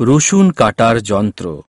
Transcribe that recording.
রসুন কাটার যন্ত্র।